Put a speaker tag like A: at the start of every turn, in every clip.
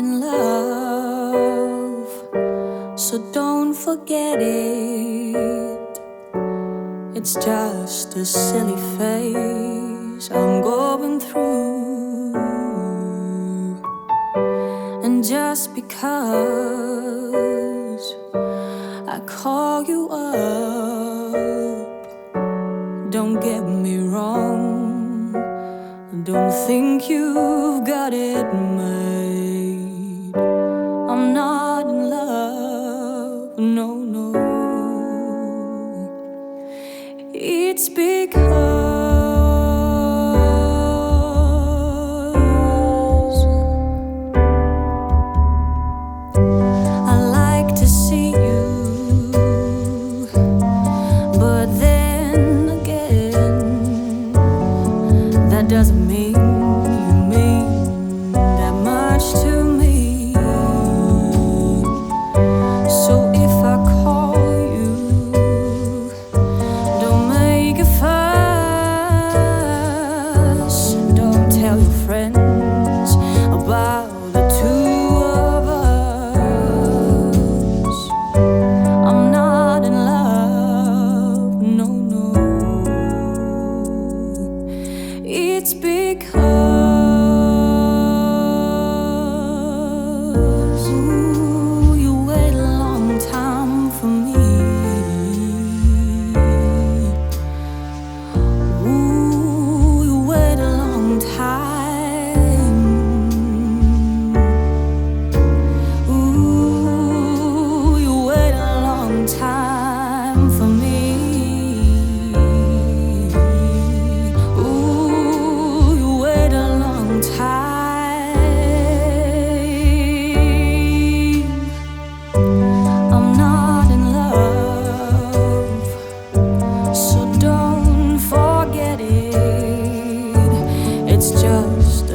A: in love, so don't forget it. It's just a silly phase I'm going through, and just because I call you up, don't get me wrong. Don't think you've got it It's because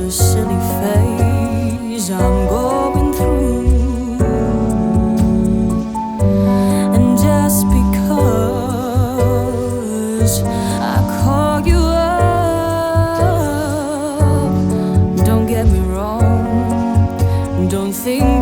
A: The silly phase I'm going through. And just because I call you up, don't get me wrong, don't think.